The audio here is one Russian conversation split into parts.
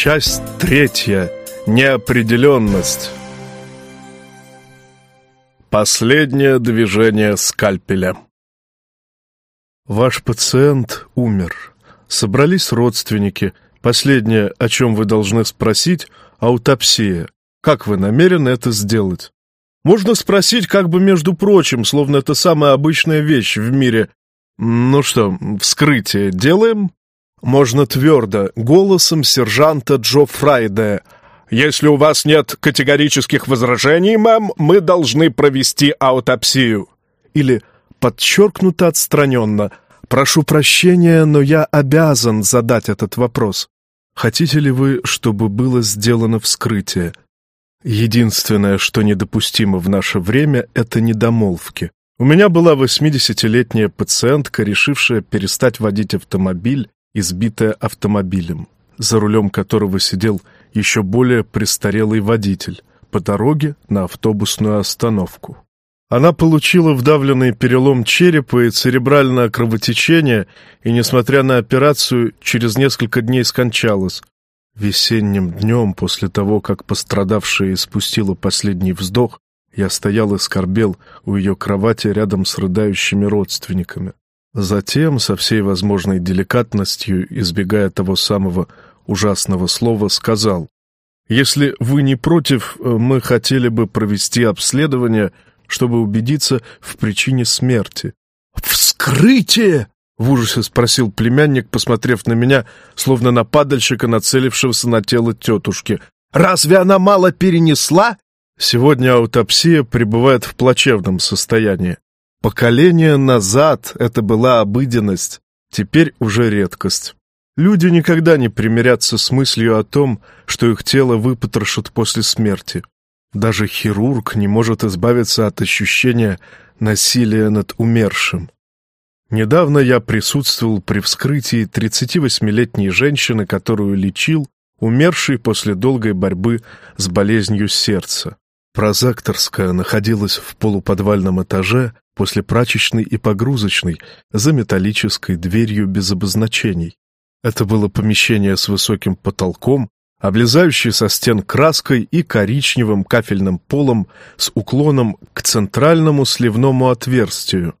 Часть третья. Неопределенность. Последнее движение скальпеля. Ваш пациент умер. Собрались родственники. Последнее, о чем вы должны спросить, аутопсия. Как вы намерены это сделать? Можно спросить как бы между прочим, словно это самая обычная вещь в мире. Ну что, вскрытие делаем? Можно твердо, голосом сержанта Джо Фрайде. «Если у вас нет категорических возражений, мэм, мы должны провести аутопсию». Или подчеркнуто отстраненно. «Прошу прощения, но я обязан задать этот вопрос. Хотите ли вы, чтобы было сделано вскрытие?» Единственное, что недопустимо в наше время, это недомолвки. У меня была 80-летняя пациентка, решившая перестать водить автомобиль избитая автомобилем, за рулем которого сидел еще более престарелый водитель, по дороге на автобусную остановку. Она получила вдавленный перелом черепа и церебральное кровотечение, и, несмотря на операцию, через несколько дней скончалась. Весенним днем, после того, как пострадавшая испустила последний вздох, я стоял и скорбел у ее кровати рядом с рыдающими родственниками. Затем, со всей возможной деликатностью, избегая того самого ужасного слова, сказал, «Если вы не против, э, мы хотели бы провести обследование, чтобы убедиться в причине смерти». «Вскрытие!» — в ужасе спросил племянник, посмотрев на меня, словно на падальщика, нацелившегося на тело тетушки. «Разве она мало перенесла?» Сегодня аутопсия пребывает в плачевном состоянии. Поколение назад это была обыденность, теперь уже редкость. Люди никогда не примирятся с мыслью о том, что их тело выпотрошат после смерти. Даже хирург не может избавиться от ощущения насилия над умершим. Недавно я присутствовал при вскрытии 38-летней женщины, которую лечил, умершей после долгой борьбы с болезнью сердца. Прозекторская находилась в полуподвальном этаже после прачечной и погрузочной за металлической дверью без обозначений. Это было помещение с высоким потолком, облезающей со стен краской и коричневым кафельным полом с уклоном к центральному сливному отверстию.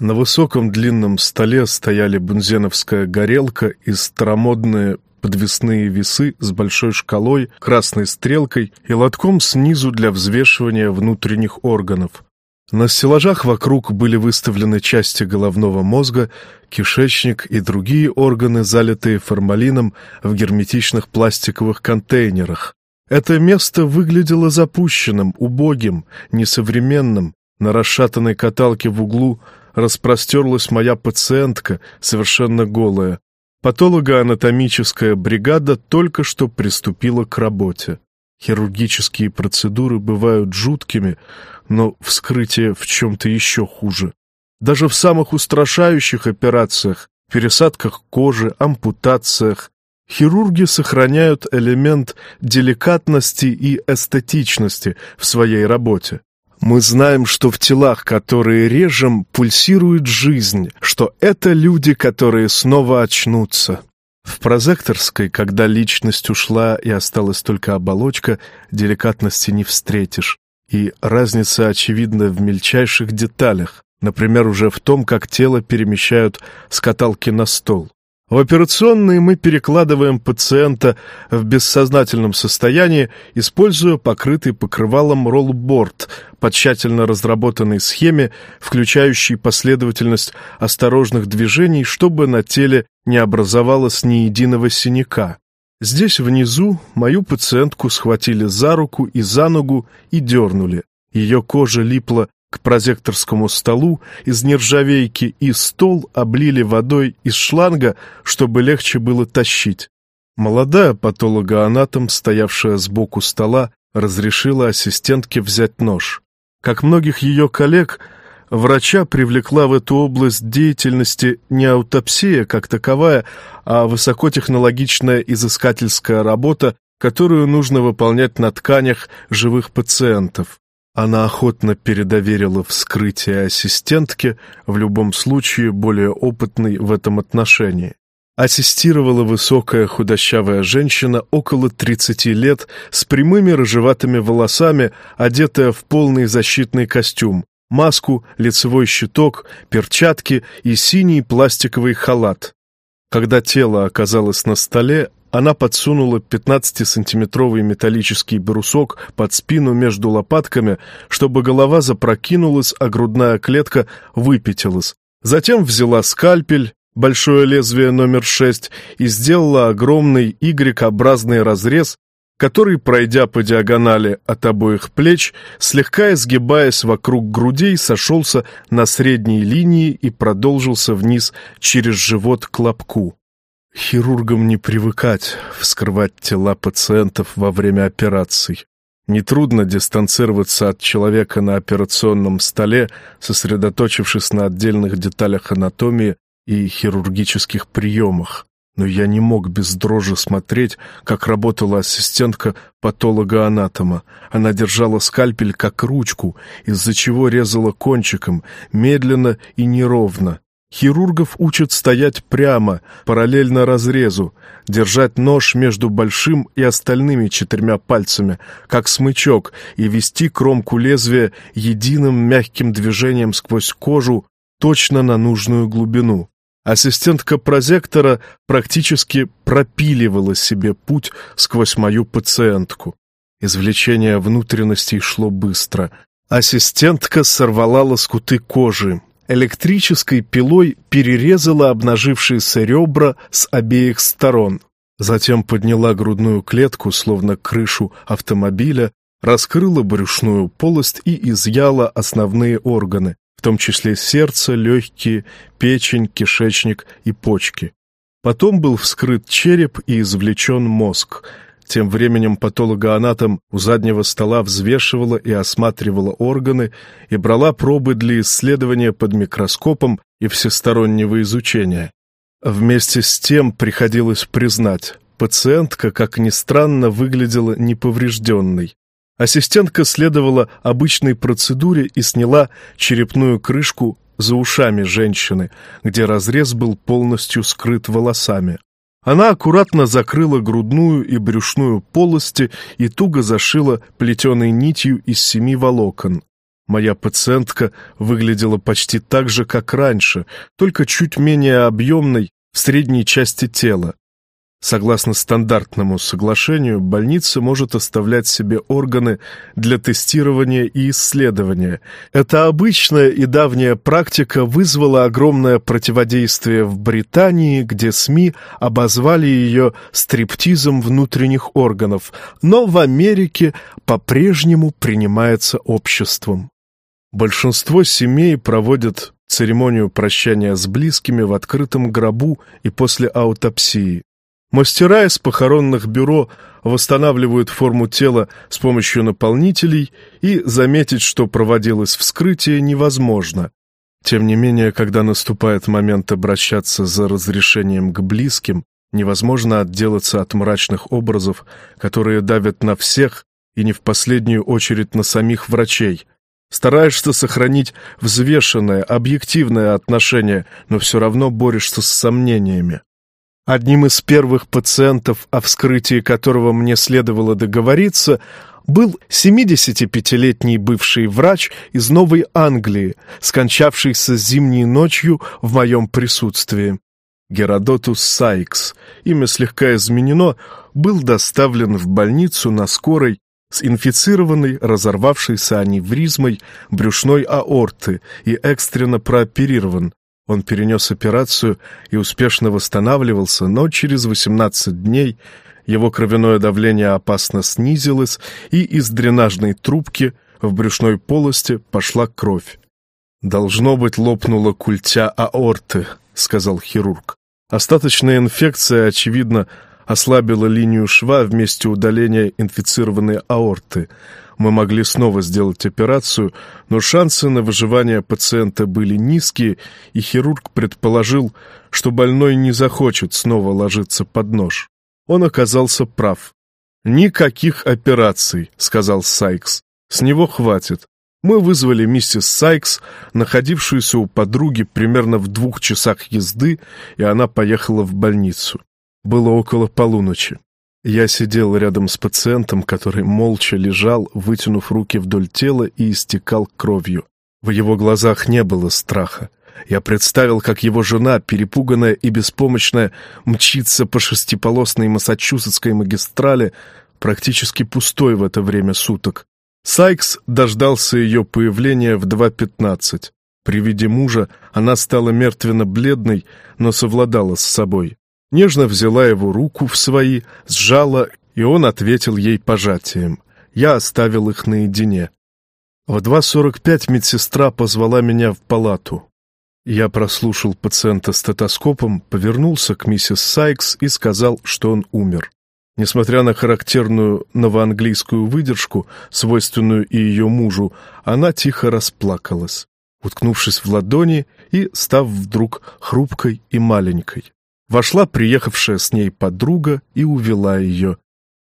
На высоком длинном столе стояли бензеновская горелка и старомодные подвесные весы с большой шкалой, красной стрелкой и лотком снизу для взвешивания внутренних органов. На стеллажах вокруг были выставлены части головного мозга, кишечник и другие органы, залитые формалином в герметичных пластиковых контейнерах. Это место выглядело запущенным, убогим, несовременным. На расшатанной каталке в углу распростерлась моя пациентка, совершенно голая. Патологоанатомическая бригада только что приступила к работе. Хирургические процедуры бывают жуткими, но вскрытие в чем-то еще хуже. Даже в самых устрашающих операциях, пересадках кожи, ампутациях, хирурги сохраняют элемент деликатности и эстетичности в своей работе. Мы знаем, что в телах, которые режем, пульсирует жизнь, что это люди, которые снова очнутся. В прозекторской, когда личность ушла и осталась только оболочка, деликатности не встретишь. И разница очевидна в мельчайших деталях, например, уже в том, как тело перемещают с каталки на стол. В операционной мы перекладываем пациента в бессознательном состоянии, используя покрытый покрывалом роллборд по тщательно разработанной схеме, включающей последовательность осторожных движений, чтобы на теле не образовалось ни единого синяка. Здесь внизу мою пациентку схватили за руку и за ногу и дернули. Ее кожа липла к прозекторскому столу из нержавейки и стол облили водой из шланга, чтобы легче было тащить. Молодая патологоанатом, стоявшая сбоку стола, разрешила ассистентке взять нож. Как многих ее коллег, врача привлекла в эту область деятельности не аутопсия как таковая, а высокотехнологичная изыскательская работа, которую нужно выполнять на тканях живых пациентов. Она охотно передоверила вскрытие ассистентке, в любом случае более опытной в этом отношении. Ассистировала высокая худощавая женщина около 30 лет с прямыми рыжеватыми волосами, одетая в полный защитный костюм, маску, лицевой щиток, перчатки и синий пластиковый халат. Когда тело оказалось на столе, она подсунула 15-сантиметровый металлический брусок под спину между лопатками, чтобы голова запрокинулась, а грудная клетка выпятилась. Затем взяла скальпель, большое лезвие номер 6 и сделала огромный Y-образный разрез, который, пройдя по диагонали от обоих плеч, слегка изгибаясь вокруг грудей, сошелся на средней линии и продолжился вниз через живот к лобку. Хирургам не привыкать вскрывать тела пациентов во время операций. Нетрудно дистанцироваться от человека на операционном столе, сосредоточившись на отдельных деталях анатомии и хирургических приемах. Но я не мог без дрожи смотреть, как работала ассистентка патолога-анатома. Она держала скальпель как ручку, из-за чего резала кончиком, медленно и неровно. Хирургов учат стоять прямо, параллельно разрезу, держать нож между большим и остальными четырьмя пальцами, как смычок, и вести кромку лезвия единым мягким движением сквозь кожу точно на нужную глубину. Ассистентка прозектора практически пропиливала себе путь сквозь мою пациентку. Извлечение внутренностей шло быстро. Ассистентка сорвала лоскуты кожи. Электрической пилой перерезала обнажившиеся ребра с обеих сторон. Затем подняла грудную клетку, словно крышу автомобиля, раскрыла брюшную полость и изъяла основные органы, том числе сердце, легкие, печень, кишечник и почки. Потом был вскрыт череп и извлечен мозг. Тем временем патологоанатом у заднего стола взвешивала и осматривала органы и брала пробы для исследования под микроскопом и всестороннего изучения. Вместе с тем приходилось признать, пациентка, как ни странно, выглядела неповрежденной. Ассистентка следовала обычной процедуре и сняла черепную крышку за ушами женщины, где разрез был полностью скрыт волосами. Она аккуратно закрыла грудную и брюшную полости и туго зашила плетеной нитью из семи волокон. Моя пациентка выглядела почти так же, как раньше, только чуть менее объемной в средней части тела. Согласно стандартному соглашению, больница может оставлять себе органы для тестирования и исследования. Эта обычная и давняя практика вызвала огромное противодействие в Британии, где СМИ обозвали ее стриптизом внутренних органов, но в Америке по-прежнему принимается обществом. Большинство семей проводят церемонию прощания с близкими в открытом гробу и после аутопсии. Мастера из похоронных бюро восстанавливают форму тела с помощью наполнителей, и заметить, что проводилось вскрытие, невозможно. Тем не менее, когда наступает момент обращаться за разрешением к близким, невозможно отделаться от мрачных образов, которые давят на всех и не в последнюю очередь на самих врачей. Стараешься сохранить взвешенное, объективное отношение, но все равно борешься с сомнениями. Одним из первых пациентов, о вскрытии которого мне следовало договориться, был 75-летний бывший врач из Новой Англии, скончавшийся зимней ночью в моем присутствии. Геродотус Сайкс, имя слегка изменено, был доставлен в больницу на скорой с инфицированной, разорвавшейся аневризмой брюшной аорты и экстренно прооперирован, он перенес операцию и успешно восстанавливался, но через 18 дней его кровяное давление опасно снизилось, и из дренажной трубки в брюшной полости пошла кровь. «Должно быть, лопнула культя аорты», — сказал хирург. Остаточная инфекция, очевидно, ослабила линию шва вместе удаления инфицированной аорты — мы могли снова сделать операцию, но шансы на выживание пациента были низкие, и хирург предположил, что больной не захочет снова ложиться под нож. Он оказался прав. «Никаких операций», — сказал Сайкс. «С него хватит. Мы вызвали миссис Сайкс, находившуюся у подруги примерно в двух часах езды, и она поехала в больницу. Было около полуночи. Я сидел рядом с пациентом, который молча лежал, вытянув руки вдоль тела и истекал кровью. В его глазах не было страха. Я представил, как его жена, перепуганная и беспомощная, мчится по шестиполосной массачусетской магистрали, практически пустой в это время суток. Сайкс дождался ее появления в 2.15. При виде мужа она стала мертвенно-бледной, но совладала с собой. Нежно взяла его руку в свои, сжала, и он ответил ей пожатием. Я оставил их наедине. В 2.45 медсестра позвала меня в палату. Я прослушал пациента стетоскопом, повернулся к миссис Сайкс и сказал, что он умер. Несмотря на характерную новоанглийскую выдержку, свойственную и ее мужу, она тихо расплакалась, уткнувшись в ладони и став вдруг хрупкой и маленькой. Вошла приехавшая с ней подруга и увела ее.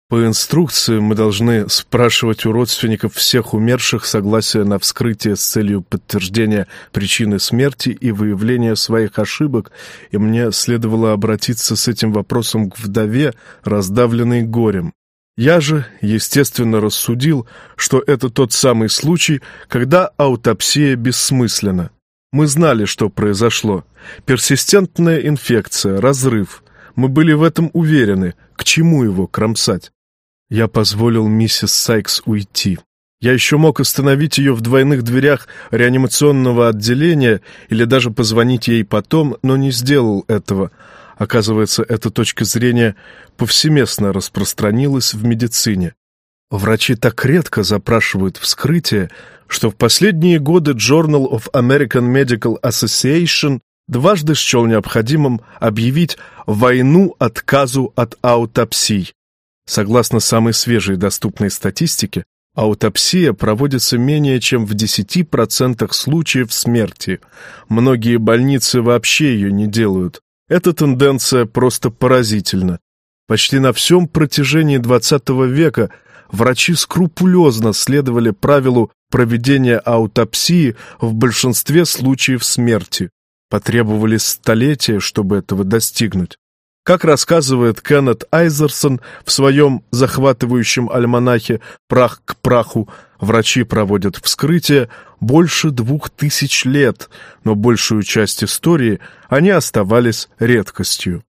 По инструкции мы должны спрашивать у родственников всех умерших согласие на вскрытие с целью подтверждения причины смерти и выявления своих ошибок, и мне следовало обратиться с этим вопросом к вдове, раздавленной горем. Я же, естественно, рассудил, что это тот самый случай, когда аутопсия бессмысленна. Мы знали, что произошло. Персистентная инфекция, разрыв. Мы были в этом уверены. К чему его кромсать? Я позволил миссис Сайкс уйти. Я еще мог остановить ее в двойных дверях реанимационного отделения или даже позвонить ей потом, но не сделал этого. Оказывается, эта точка зрения повсеместно распространилась в медицине. Врачи так редко запрашивают вскрытие, что в последние годы Journal of American Medical Association дважды счел необходимым объявить войну отказу от аутопсий. Согласно самой свежей доступной статистике, аутопсия проводится менее чем в 10% случаев смерти. Многие больницы вообще ее не делают. Эта тенденция просто поразительна. Почти на всем протяжении XX века врачи скрупулезно следовали правилу проведения аутопсии в большинстве случаев смерти. Потребовались столетия, чтобы этого достигнуть. Как рассказывает Кеннет Айзерсон в своем захватывающем альманахе «Прах к праху», врачи проводят вскрытие больше двух тысяч лет, но большую часть истории они оставались редкостью.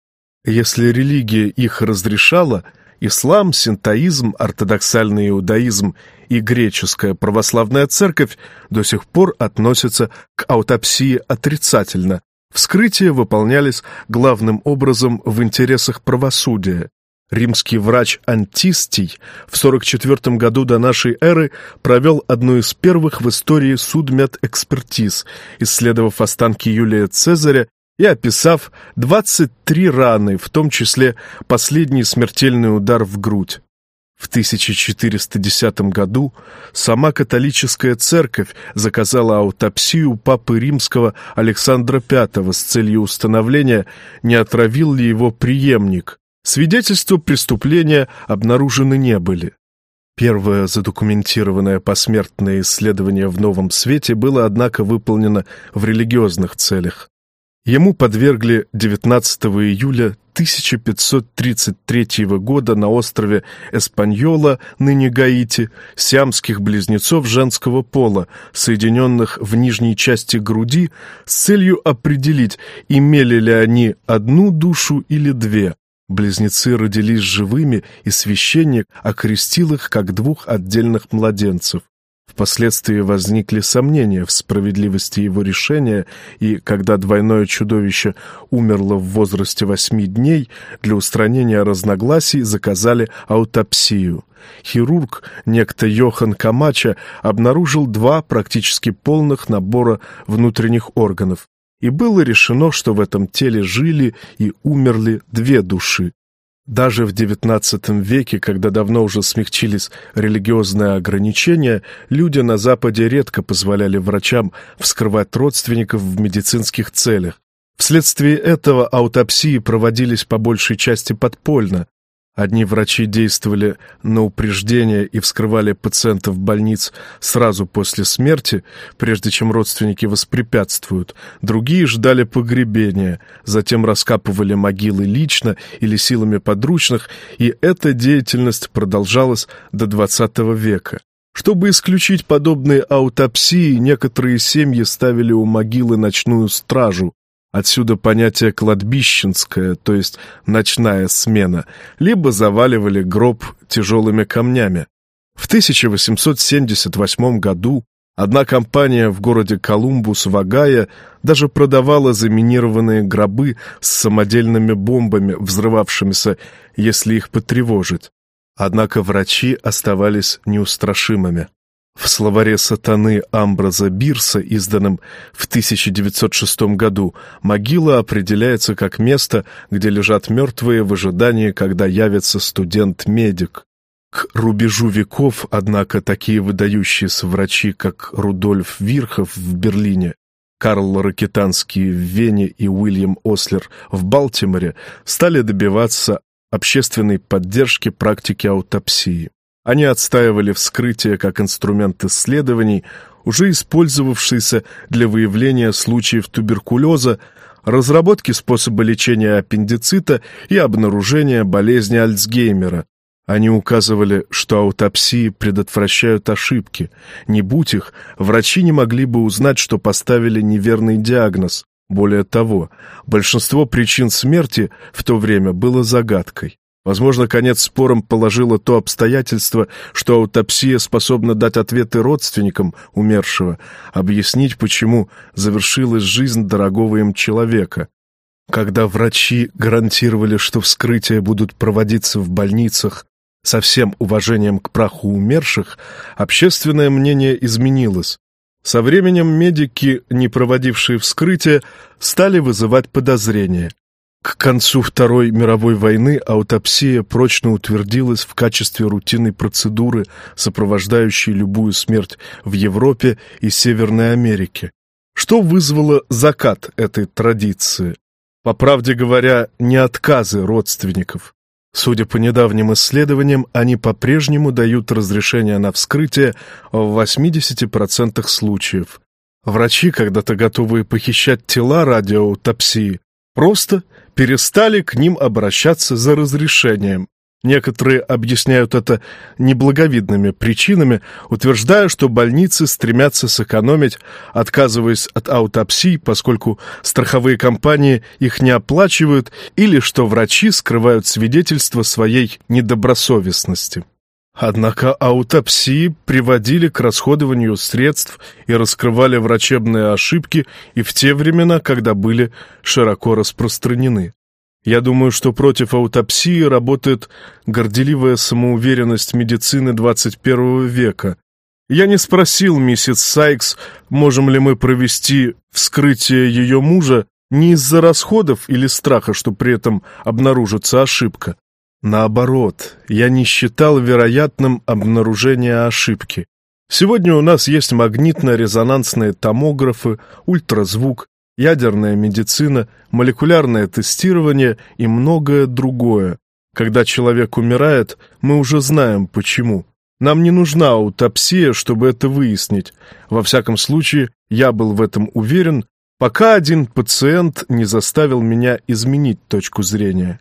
Если религия их разрешала, ислам, синтоизм, ортодоксальный иудаизм и греческая православная церковь до сих пор относятся к аутопсии отрицательно, Вскрытия выполнялись главным образом в интересах правосудия. Римский врач Антистий в 44 году до нашей эры провел одну из первых в истории судмедэкспертиз, исследовав останки Юлия Цезаря и описав 23 раны, в том числе последний смертельный удар в грудь. В 1410 году сама католическая церковь заказала аутопсию папы римского Александра V с целью установления, не отравил ли его преемник. Свидетельства преступления обнаружены не были. Первое задокументированное посмертное исследование в Новом Свете было, однако, выполнено в религиозных целях. Ему подвергли 19 июля 1533 года на острове Эспаньола, ныне Гаити, сиамских близнецов женского пола, соединенных в нижней части груди, с целью определить, имели ли они одну душу или две. Близнецы родились живыми, и священник окрестил их как двух отдельных младенцев. Впоследствии возникли сомнения в справедливости его решения, и когда двойное чудовище умерло в возрасте восьми дней, для устранения разногласий заказали аутопсию. Хирург, некто Йохан Камача, обнаружил два практически полных набора внутренних органов, и было решено, что в этом теле жили и умерли две души. Даже в XIX веке, когда давно уже смягчились религиозные ограничения, люди на Западе редко позволяли врачам вскрывать родственников в медицинских целях. Вследствие этого аутопсии проводились по большей части подпольно. Одни врачи действовали на упреждение и вскрывали пациентов больниц сразу после смерти, прежде чем родственники воспрепятствуют. Другие ждали погребения, затем раскапывали могилы лично или силами подручных, и эта деятельность продолжалась до XX века. Чтобы исключить подобные аутопсии, некоторые семьи ставили у могилы ночную стражу, Отсюда понятие «кладбищенское», то есть «ночная смена», либо заваливали гроб тяжелыми камнями. В 1878 году одна компания в городе Колумбус в Огайо даже продавала заминированные гробы с самодельными бомбами, взрывавшимися, если их потревожить. Однако врачи оставались неустрашимыми. В словаре сатаны Амбраза Бирса, изданном в 1906 году, могила определяется как место, где лежат мертвые в ожидании, когда явится студент-медик. К рубежу веков, однако, такие выдающиеся врачи, как Рудольф Вирхов в Берлине, Карл Ракетанский в Вене и Уильям Ослер в Балтиморе, стали добиваться общественной поддержки практики аутопсии. Они отстаивали вскрытие как инструмент исследований, уже использовавшийся для выявления случаев туберкулеза, разработки способа лечения аппендицита и обнаружения болезни Альцгеймера. Они указывали, что аутопсии предотвращают ошибки. Не будь их, врачи не могли бы узнать, что поставили неверный диагноз. Более того, большинство причин смерти в то время было загадкой. Возможно, конец спорам положило то обстоятельство, что аутопсия способна дать ответы родственникам умершего, объяснить, почему завершилась жизнь дорогого им человека. Когда врачи гарантировали, что вскрытия будут проводиться в больницах со всем уважением к праху умерших, общественное мнение изменилось. Со временем медики, не проводившие вскрытия, стали вызывать подозрения. К концу Второй мировой войны аутопсия прочно утвердилась в качестве рутинной процедуры, сопровождающей любую смерть в Европе и Северной Америке. Что вызвало закат этой традиции? По правде говоря, не отказы родственников. Судя по недавним исследованиям, они по-прежнему дают разрешение на вскрытие в 80% случаев. Врачи, когда-то готовые похищать тела ради аутопсии, просто перестали к ним обращаться за разрешением. Некоторые объясняют это неблаговидными причинами, утверждая, что больницы стремятся сэкономить, отказываясь от аутопсий, поскольку страховые компании их не оплачивают, или что врачи скрывают свидетельства своей недобросовестности. Однако аутопсии приводили к расходованию средств и раскрывали врачебные ошибки и в те времена, когда были широко распространены. Я думаю, что против аутопсии работает горделивая самоуверенность медицины 21 века. Я не спросил миссис Сайкс, можем ли мы провести вскрытие ее мужа не из-за расходов или страха, что при этом обнаружится ошибка. Наоборот, я не считал вероятным обнаружение ошибки. Сегодня у нас есть магнитно-резонансные томографы, ультразвук, ядерная медицина, молекулярное тестирование и многое другое. Когда человек умирает, мы уже знаем почему. Нам не нужна аутопсия, чтобы это выяснить. Во всяком случае, я был в этом уверен, пока один пациент не заставил меня изменить точку зрения.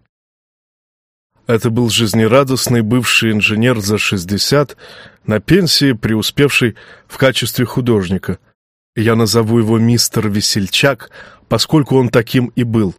Это был жизнерадостный бывший инженер за 60, на пенсии преуспевший в качестве художника. Я назову его мистер Весельчак, поскольку он таким и был.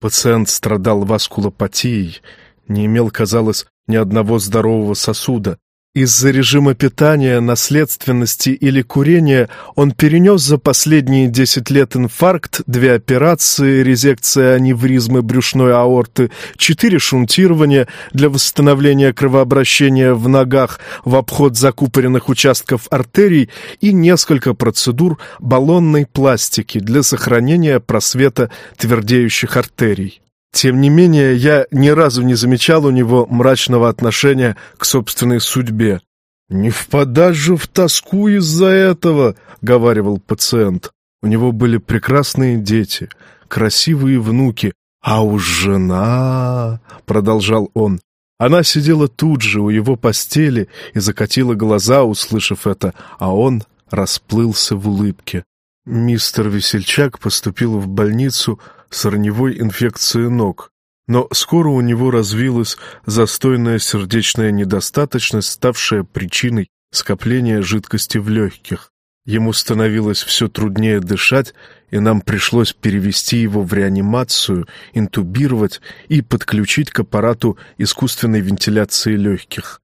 Пациент страдал васкулопатией, не имел, казалось, ни одного здорового сосуда, из-за режима питания, наследственности или курения он перенес за последние 10 лет инфаркт, две операции, резекция аневризмы брюшной аорты, четыре шунтирования для восстановления кровообращения в ногах в обход закупоренных участков артерий и несколько процедур баллонной пластики для сохранения просвета твердеющих артерий. Тем не менее, я ни разу не замечал у него мрачного отношения к собственной судьбе. «Не впадать же в тоску из-за этого», — говаривал пациент. У него были прекрасные дети, красивые внуки, а уж жена, — продолжал он, Она сидела тут же у его постели и закатила глаза, услышав это, а он расплылся в улыбке. Мистер Весельчак поступил в больницу с раневой инфекцией ног, но скоро у него развилась застойная сердечная недостаточность, ставшая причиной скопления жидкости в легких. Ему становилось все труднее дышать, и нам пришлось перевести его в реанимацию, интубировать и подключить к аппарату искусственной вентиляции легких.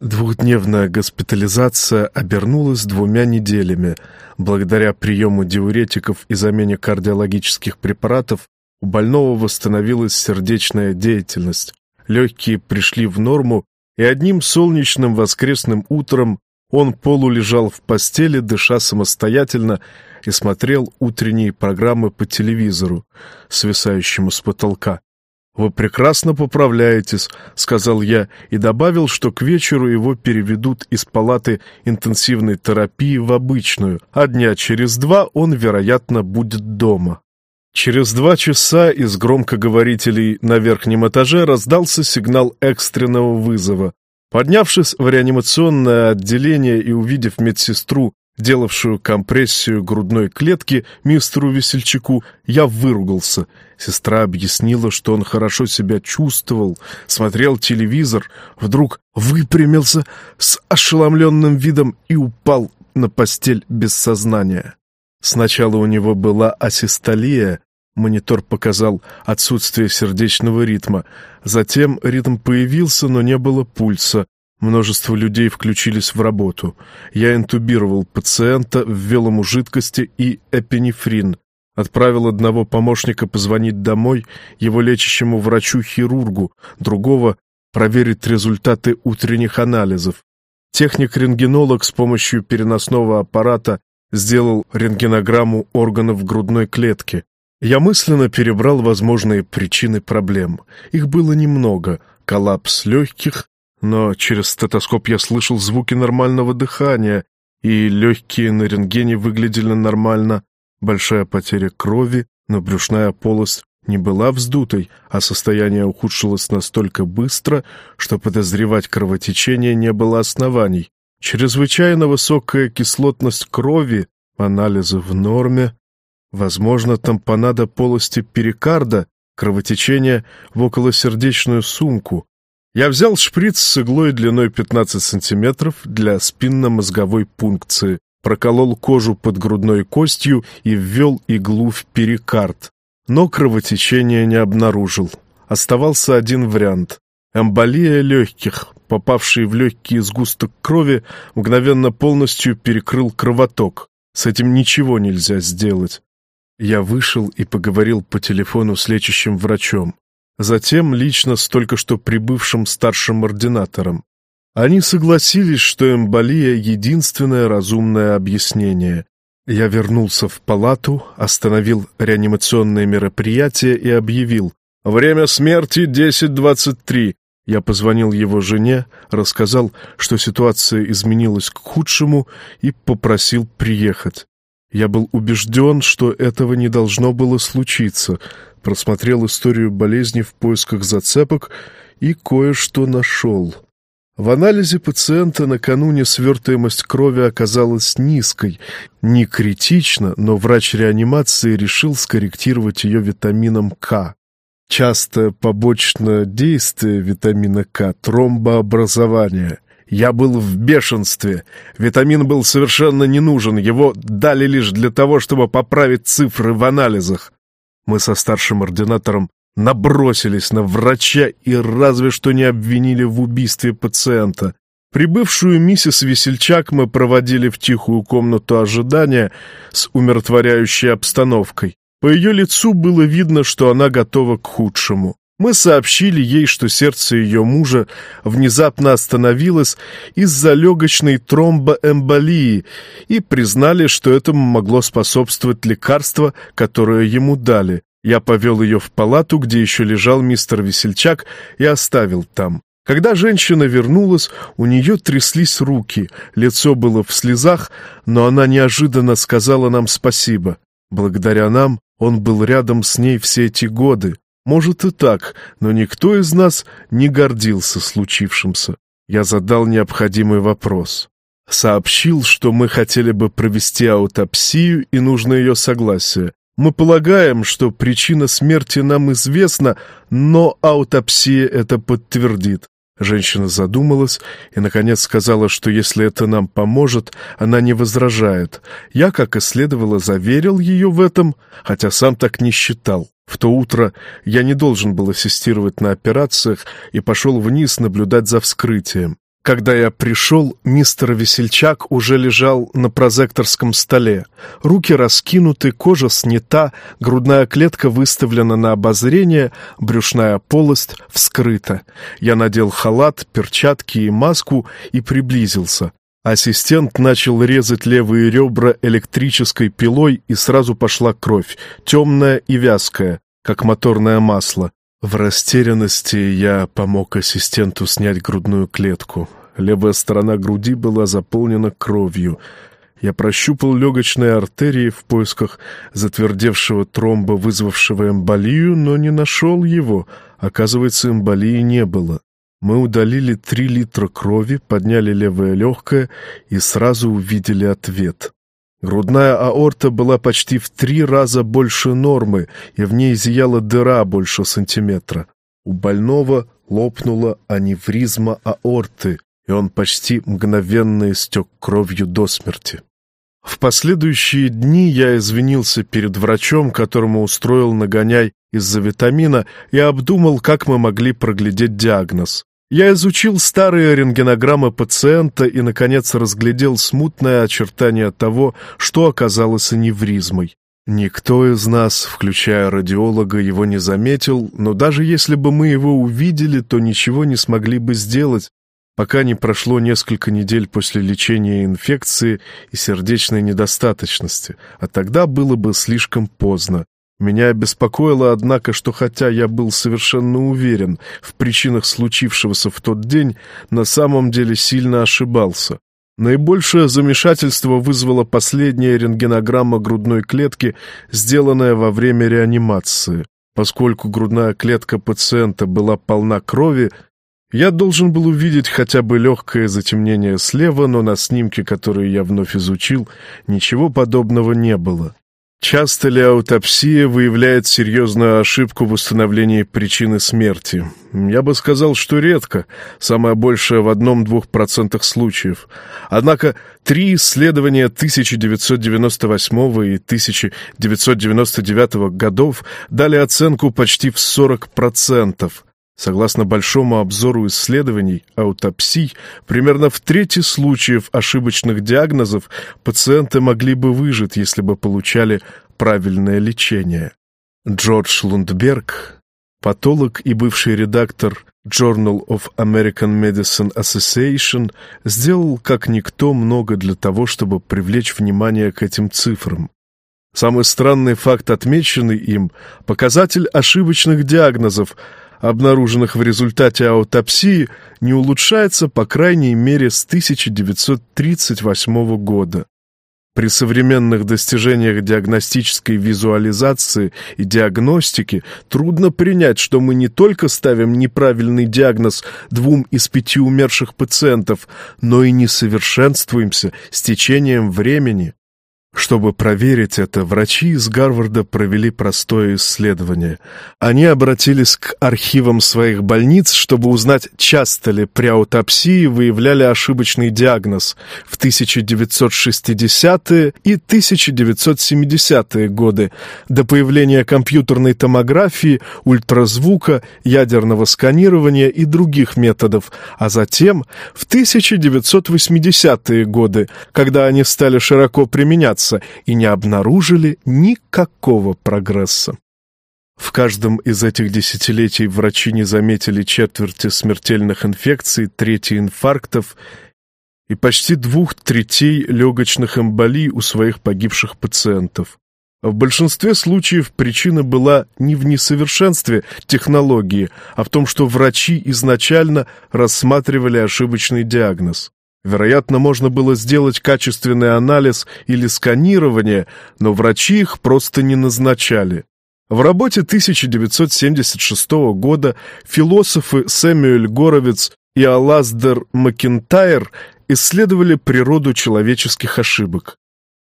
Двухдневная госпитализация обернулась двумя неделями. Благодаря приему диуретиков и замене кардиологических препаратов у больного восстановилась сердечная деятельность. Легкие пришли в норму, и одним солнечным воскресным утром он полулежал в постели, дыша самостоятельно, и смотрел утренние программы по телевизору, свисающему с потолка. «Вы прекрасно поправляетесь», — сказал я, и добавил, что к вечеру его переведут из палаты интенсивной терапии в обычную, а дня через два он, вероятно, будет дома. Через два часа из громкоговорителей на верхнем этаже раздался сигнал экстренного вызова. Поднявшись в реанимационное отделение и увидев медсестру, делавшую компрессию грудной клетки мистеру Весельчаку, я выругался. Сестра объяснила, что он хорошо себя чувствовал, смотрел телевизор, вдруг выпрямился с ошеломленным видом и упал на постель без сознания. Сначала у него была асистолия, Монитор показал отсутствие сердечного ритма. Затем ритм появился, но не было пульса. Множество людей включились в работу. Я интубировал пациента, ввел ему жидкости и эпинефрин. Отправил одного помощника позвонить домой, его лечащему врачу-хирургу, другого — проверить результаты утренних анализов. Техник-рентгенолог с помощью переносного аппарата сделал рентгенограмму органов грудной клетки. Я мысленно перебрал возможные причины проблем. Их было немного. Коллапс легких, но через стетоскоп я слышал звуки нормального дыхания, и легкие на рентгене выглядели нормально. Большая потеря крови, но брюшная полость не была вздутой, а состояние ухудшилось настолько быстро, что подозревать кровотечение не было оснований. Чрезвычайно высокая кислотность крови, анализы в норме, Возможно, тампонада полости перикарда, кровотечение в околосердечную сумку. Я взял шприц с иглой длиной 15 сантиметров для спинномозговой пункции, проколол кожу под грудной костью и ввел иглу в перикард. Но кровотечения не обнаружил. Оставался один вариант. Эмболия легких, попавший в легкий сгусток крови, мгновенно полностью перекрыл кровоток. С этим ничего нельзя сделать. Я вышел и поговорил по телефону с лечащим врачом. Затем лично с только что прибывшим старшим ординатором. Они согласились, что эмболия — единственное разумное объяснение. Я вернулся в палату, остановил реанимационное мероприятие и объявил «Время смерти 10.23». Я позвонил его жене, рассказал, что ситуация изменилась к худшему и попросил приехать. Я был убежден, что этого не должно было случиться, просмотрел историю болезни в поисках зацепок и кое-что нашел. В анализе пациента накануне свертываемость крови оказалась низкой, не критично, но врач реанимации решил скорректировать ее витамином К. Частое побочное действие витамина К – тромбообразование – я был в бешенстве. Витамин был совершенно не нужен, его дали лишь для того, чтобы поправить цифры в анализах. Мы со старшим ординатором набросились на врача и разве что не обвинили в убийстве пациента. Прибывшую миссис Весельчак мы проводили в тихую комнату ожидания с умиротворяющей обстановкой. По ее лицу было видно, что она готова к худшему. Мы сообщили ей, что сердце ее мужа внезапно остановилось из-за легочной тромбоэмболии и признали, что этому могло способствовать лекарство, которое ему дали. Я повел ее в палату, где еще лежал мистер Весельчак, и оставил там. Когда женщина вернулась, у нее тряслись руки, лицо было в слезах, но она неожиданно сказала нам спасибо. Благодаря нам он был рядом с ней все эти годы. Может и так, но никто из нас не гордился случившимся. Я задал необходимый вопрос. Сообщил, что мы хотели бы провести аутопсию и нужно ее согласие. Мы полагаем, что причина смерти нам известна, но аутопсия это подтвердит. Женщина задумалась и, наконец, сказала, что если это нам поможет, она не возражает. Я, как и следовало, заверил ее в этом, хотя сам так не считал. В то утро я не должен был ассистировать на операциях и пошел вниз наблюдать за вскрытием. Когда я пришел, мистер Весельчак уже лежал на прозекторском столе. Руки раскинуты, кожа снята, грудная клетка выставлена на обозрение, брюшная полость вскрыта. Я надел халат, перчатки и маску и приблизился. Ассистент начал резать левые ребра электрической пилой, и сразу пошла кровь, темная и вязкая, как моторное масло. В растерянности я помог ассистенту снять грудную клетку. Левая сторона груди была заполнена кровью. Я прощупал легочные артерии в поисках затвердевшего тромба, вызвавшего эмболию, но не нашел его. Оказывается, эмболии не было. Мы удалили три литра крови, подняли левое легкое и сразу увидели ответ. Грудная аорта была почти в три раза больше нормы, и в ней зияла дыра больше сантиметра. У больного лопнула аневризма аорты, и он почти мгновенно истек кровью до смерти. В последующие дни я извинился перед врачом, которому устроил нагоняй из-за витамина, и обдумал, как мы могли проглядеть диагноз. Я изучил старые рентгенограммы пациента и, наконец, разглядел смутное очертание того, что оказалось аневризмой. Никто из нас, включая радиолога, его не заметил, но даже если бы мы его увидели, то ничего не смогли бы сделать, пока не прошло несколько недель после лечения инфекции и сердечной недостаточности, а тогда было бы слишком поздно. Меня беспокоило, однако, что хотя я был совершенно уверен в причинах случившегося в тот день, на самом деле сильно ошибался. Наибольшее замешательство вызвала последняя рентгенограмма грудной клетки, сделанная во время реанимации. Поскольку грудная клетка пациента была полна крови, я должен был увидеть хотя бы легкое затемнение слева, но на снимке, который я вновь изучил, ничего подобного не было. Часто ли аутопсия выявляет серьезную ошибку в установлении причины смерти? Я бы сказал, что редко, самое большее в одном-двух процентах случаев. Однако три исследования 1998 и 1999 годов дали оценку почти в 40 процентов. Согласно большому обзору исследований аутопсий, примерно в трети случаев ошибочных диагнозов пациенты могли бы выжить, если бы получали правильное лечение. Джордж Лундберг, патолог и бывший редактор Journal of American Medicine Association, сделал как никто много для того, чтобы привлечь внимание к этим цифрам. Самый странный факт, отмеченный им, показатель ошибочных диагнозов – обнаруженных в результате аутопсии, не улучшается по крайней мере с 1938 года. При современных достижениях диагностической визуализации и диагностики трудно принять, что мы не только ставим неправильный диагноз двум из пяти умерших пациентов, но и не совершенствуемся с течением времени. Чтобы проверить это, врачи из Гарварда провели простое исследование. Они обратились к архивам своих больниц, чтобы узнать, часто ли при аутопсии выявляли ошибочный диагноз в 1960-е и 1970-е годы, до появления компьютерной томографии, ультразвука, ядерного сканирования и других методов, а затем в 1980-е годы, когда они стали широко применяться разобраться и не обнаружили никакого прогресса. В каждом из этих десятилетий врачи не заметили четверти смертельных инфекций, трети инфарктов и почти двух третей легочных эмболий у своих погибших пациентов. В большинстве случаев причина была не в несовершенстве технологии, а в том, что врачи изначально рассматривали ошибочный диагноз. Вероятно, можно было сделать качественный анализ или сканирование, но врачи их просто не назначали. В работе 1976 года философы Сэмюэль Горовец и Алаздер Макентайр исследовали природу человеческих ошибок.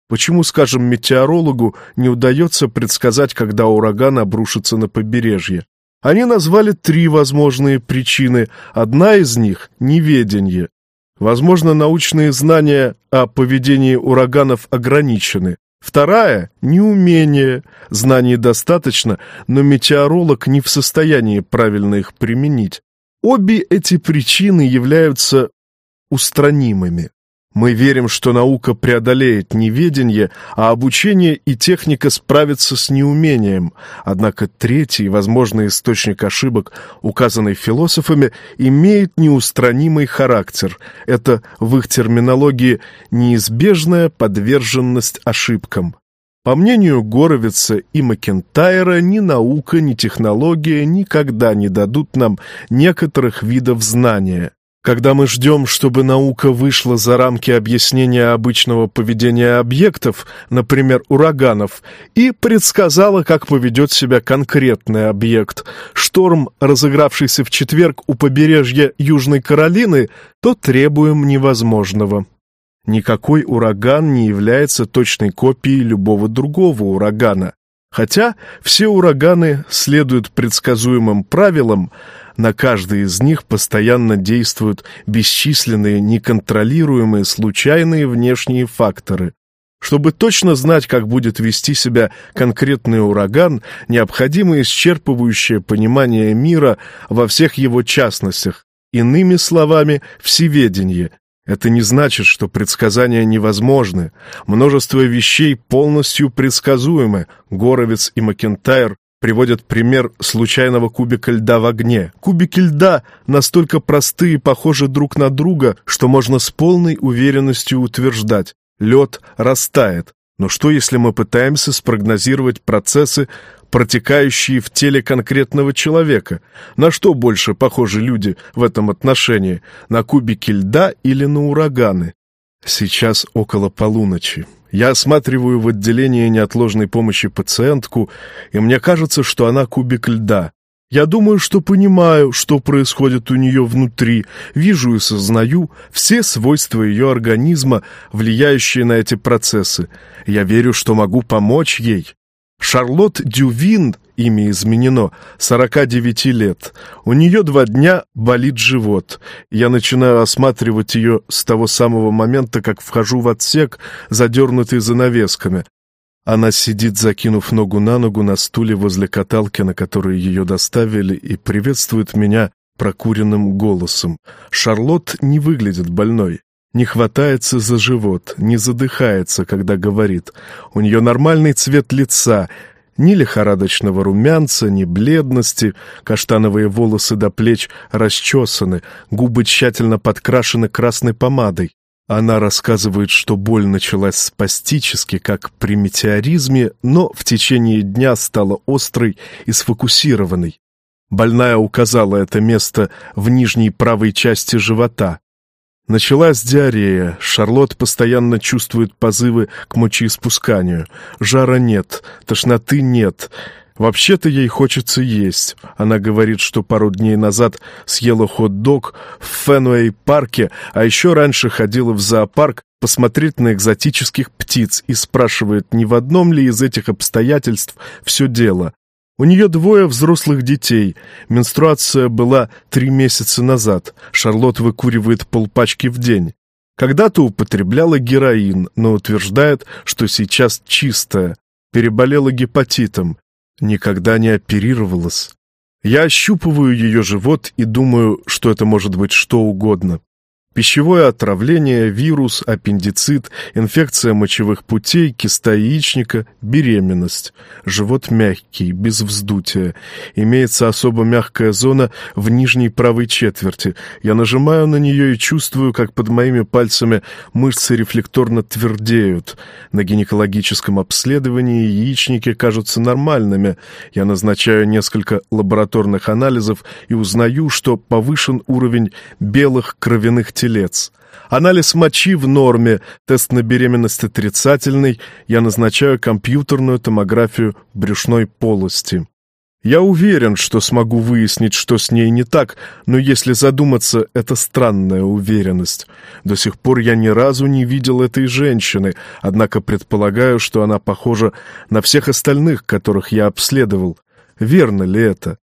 Почему, скажем, метеорологу не удается предсказать, когда ураган обрушится на побережье? Они назвали три возможные причины. Одна из них — неведение. Возможно, научные знания о поведении ураганов ограничены. Вторая — неумение. Знаний достаточно, но метеоролог не в состоянии правильно их применить. Обе эти причины являются устранимыми. Мы верим, что наука преодолеет неведение, а обучение и техника справятся с неумением. Однако третий, возможный источник ошибок, указанный философами, имеет неустранимый характер. Это, в их терминологии, неизбежная подверженность ошибкам. По мнению Горовица и Макентайра, ни наука, ни технология никогда не дадут нам некоторых видов знания. Когда мы ждем, чтобы наука вышла за рамки объяснения обычного поведения объектов, например, ураганов, и предсказала, как поведет себя конкретный объект, шторм, разыгравшийся в четверг у побережья Южной Каролины, то требуем невозможного. Никакой ураган не является точной копией любого другого урагана. Хотя все ураганы следуют предсказуемым правилам, на каждый из них постоянно действуют бесчисленные, неконтролируемые, случайные внешние факторы. Чтобы точно знать, как будет вести себя конкретный ураган, необходимо исчерпывающее понимание мира во всех его частностях, иными словами, всеведение, это не значит, что предсказания невозможны. Множество вещей полностью предсказуемы. Горовец и Макентайр приводят пример случайного кубика льда в огне. Кубики льда настолько простые и похожи друг на друга, что можно с полной уверенностью утверждать – лед растает. Но что, если мы пытаемся спрогнозировать процессы, протекающие в теле конкретного человека. На что больше похожи люди в этом отношении? На кубики льда или на ураганы? Сейчас около полуночи. Я осматриваю в отделении неотложной помощи пациентку, и мне кажется, что она кубик льда. Я думаю, что понимаю, что происходит у нее внутри, вижу и сознаю все свойства ее организма, влияющие на эти процессы. Я верю, что могу помочь ей. Шарлотт Дювин, имя изменено, 49 лет. У нее два дня болит живот. Я начинаю осматривать ее с того самого момента, как вхожу в отсек, задернутый занавесками. Она сидит, закинув ногу на ногу на стуле возле каталки, на которой ее доставили, и приветствует меня прокуренным голосом. Шарлотт не выглядит больной. Не хватается за живот, не задыхается, когда говорит. У нее нормальный цвет лица, ни лихорадочного румянца, ни бледности, каштановые волосы до плеч расчесаны, губы тщательно подкрашены красной помадой. Она рассказывает, что боль началась спастически, как при метеоризме, но в течение дня стала острой и сфокусированной. Больная указала это место в нижней правой части живота. Началась диарея. Шарлотт постоянно чувствует позывы к мочеиспусканию. Жара нет, тошноты нет. Вообще-то ей хочется есть. Она говорит, что пару дней назад съела хот-дог в Фенуэй-парке, а еще раньше ходила в зоопарк посмотреть на экзотических птиц и спрашивает, не в одном ли из этих обстоятельств все дело. У нее двое взрослых детей. Менструация была три месяца назад. Шарлотт выкуривает полпачки в день. Когда-то употребляла героин, но утверждает, что сейчас чистая. Переболела гепатитом. Никогда не оперировалась. Я ощупываю ее живот и думаю, что это может быть что угодно. Пищевое отравление, вирус, аппендицит, инфекция мочевых путей, киста яичника, беременность. Живот мягкий, без вздутия. Имеется особо мягкая зона в нижней правой четверти. Я нажимаю на нее и чувствую, как под моими пальцами мышцы рефлекторно твердеют. На гинекологическом обследовании яичники кажутся нормальными. Я назначаю несколько лабораторных анализов и узнаю, что повышен уровень белых кровяных телец. Анализ мочи в норме, тест на беременность отрицательный, я назначаю компьютерную томографию брюшной полости. Я уверен, что смогу выяснить, что с ней не так, но если задуматься, это странная уверенность. До сих пор я ни разу не видел этой женщины, однако предполагаю, что она похожа на всех остальных, которых я обследовал. Верно ли это?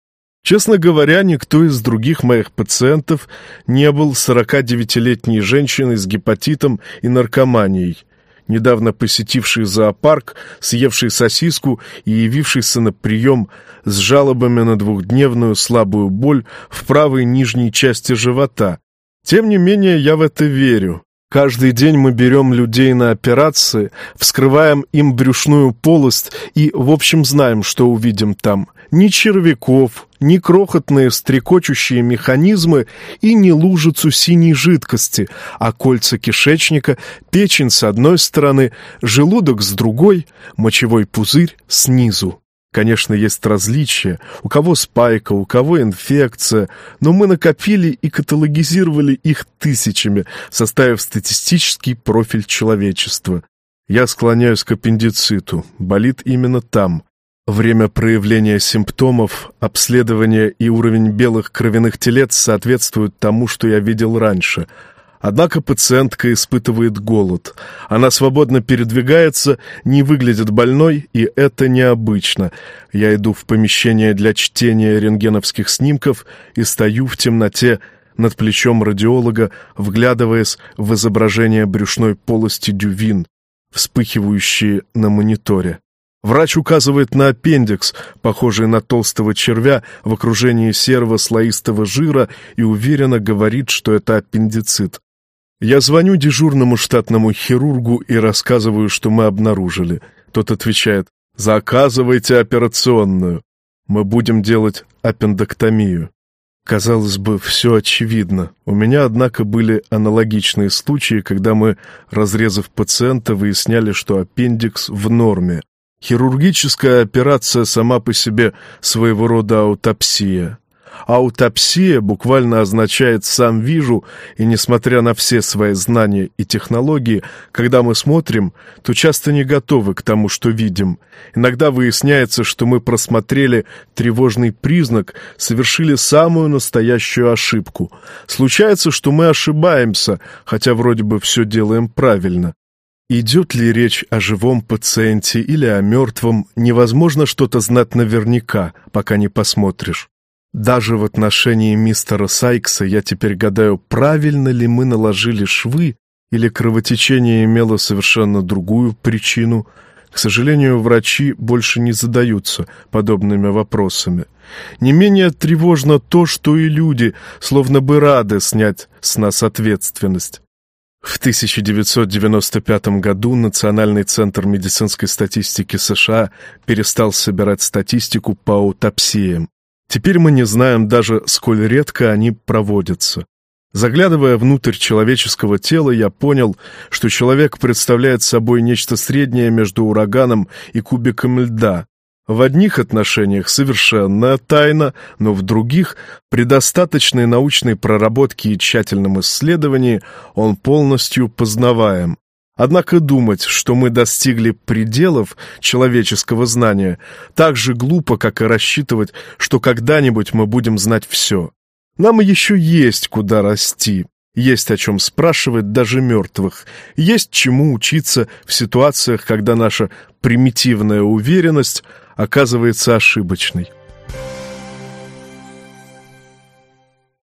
Честно говоря, никто из других моих пациентов не был 49-летней женщиной с гепатитом и наркоманией недавно посетивший зоопарк, съевший сосиску и явившийся на прием с жалобами на двухдневную слабую боль в правой нижней части живота. Тем не менее, я в это верю. Каждый день мы берем людей на операции, вскрываем им брюшную полость и, в общем, знаем, что увидим там. Ни червяков, ни крохотные стрекочущие механизмы и ни лужицу синей жидкости, а кольца кишечника, печень с одной стороны, желудок с другой, мочевой пузырь снизу. Конечно, есть различия. У кого спайка, у кого инфекция. Но мы накопили и каталогизировали их тысячами, составив статистический профиль человечества. Я склоняюсь к аппендициту. Болит именно там. Время проявления симптомов, обследование и уровень белых кровяных телец соответствуют тому, что я видел раньше — Однако пациентка испытывает голод. Она свободно передвигается, не выглядит больной, и это необычно. Я иду в помещение для чтения рентгеновских снимков и стою в темноте над плечом радиолога, вглядываясь в изображение брюшной полости дювин, вспыхивающие на мониторе. Врач указывает на аппендикс, похожий на толстого червя в окружении серого слоистого жира, и уверенно говорит, что это аппендицит. Я звоню дежурному штатному хирургу и рассказываю, что мы обнаружили. Тот отвечает, заказывайте операционную. Мы будем делать аппендэктомию. Казалось бы, все очевидно. У меня, однако, были аналогичные случаи, когда мы, разрезав пациента, выясняли, что аппендикс в норме. Хирургическая операция сама по себе своего рода аутопсия. Аутопсия буквально означает «сам вижу», и несмотря на все свои знания и технологии, когда мы смотрим, то часто не готовы к тому, что видим. Иногда выясняется, что мы просмотрели тревожный признак, совершили самую настоящую ошибку. Случается, что мы ошибаемся, хотя вроде бы все делаем правильно. Идет ли речь о живом пациенте или о мертвом, невозможно что-то знать наверняка, пока не посмотришь. Даже в отношении мистера Сайкса я теперь гадаю, правильно ли мы наложили швы, или кровотечение имело совершенно другую причину. К сожалению, врачи больше не задаются подобными вопросами. Не менее тревожно то, что и люди словно бы рады снять с нас ответственность. В 1995 году Национальный центр медицинской статистики США перестал собирать статистику по аутопсиям. Теперь мы не знаем даже, сколь редко они проводятся. Заглядывая внутрь человеческого тела, я понял, что человек представляет собой нечто среднее между ураганом и кубиком льда. В одних отношениях совершенная тайна, но в других, при достаточной научной проработке и тщательном исследовании, он полностью познаваем. Однако думать, что мы достигли пределов человеческого знания, так же глупо, как и рассчитывать, что когда-нибудь мы будем знать все. Нам еще есть куда расти, есть о чем спрашивать даже мертвых, есть чему учиться в ситуациях, когда наша примитивная уверенность оказывается ошибочной.